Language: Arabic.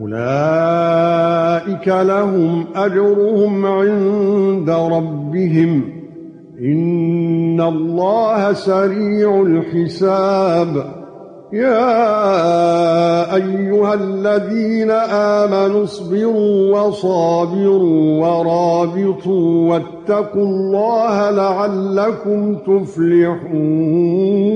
اولئك لهم اجرهم عند ربهم ان الله سريع الحساب يا ايها الذين امنوا اصبروا وصابروا ورابطوا واتقوا الله لعلكم تفلحون